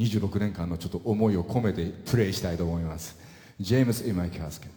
26年間のちょっと思いを込めてプレイしたいと思います。ジェームス・イマイ・キャスケット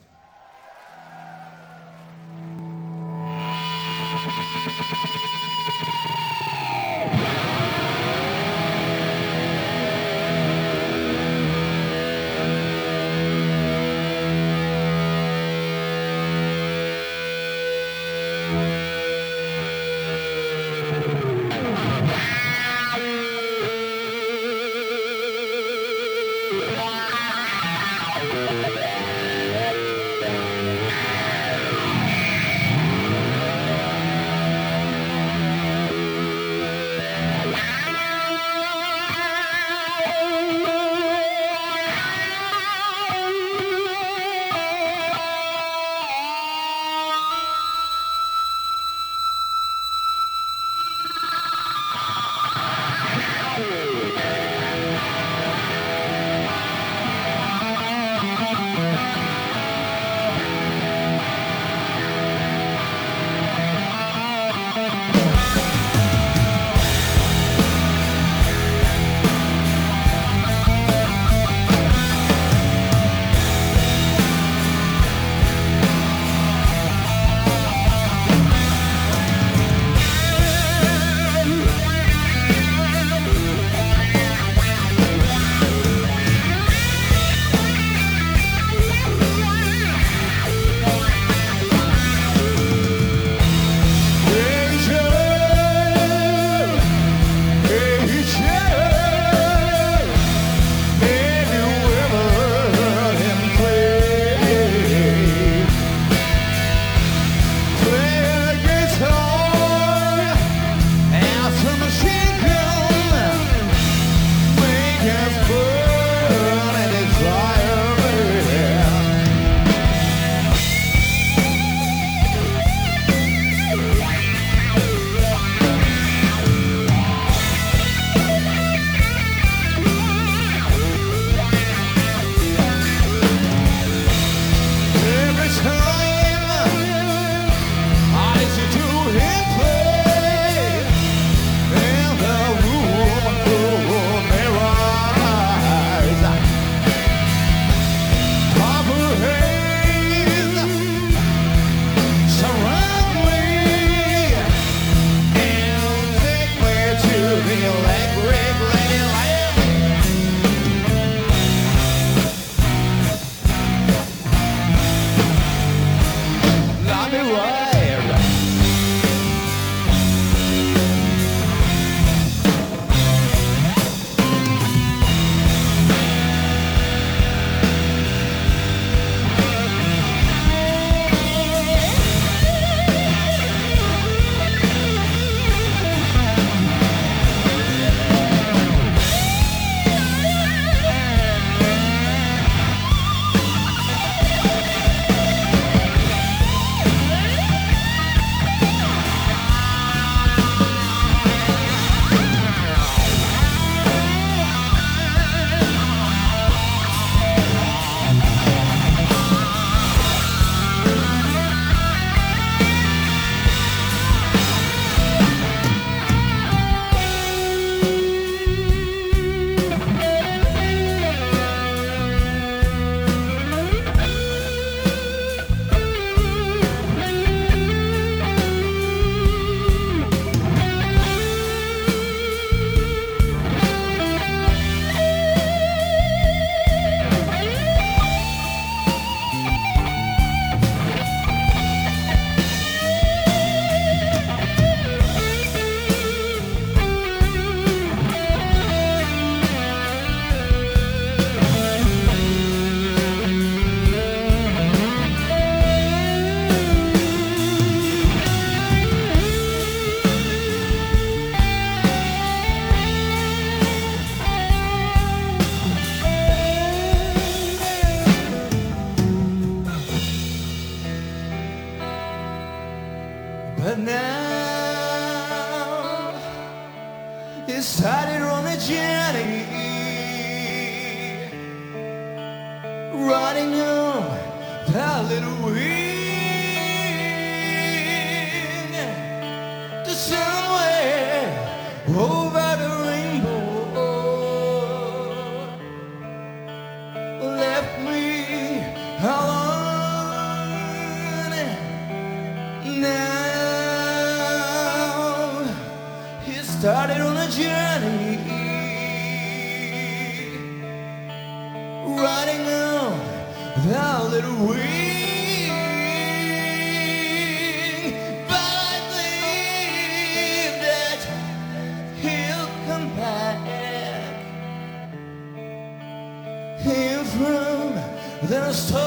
It started on a journey riding on that little wing To somewhere over the rainbow. Left me alone. Now he started journey. Riding on the little wing. But I believe that he'll come back. Here from the storm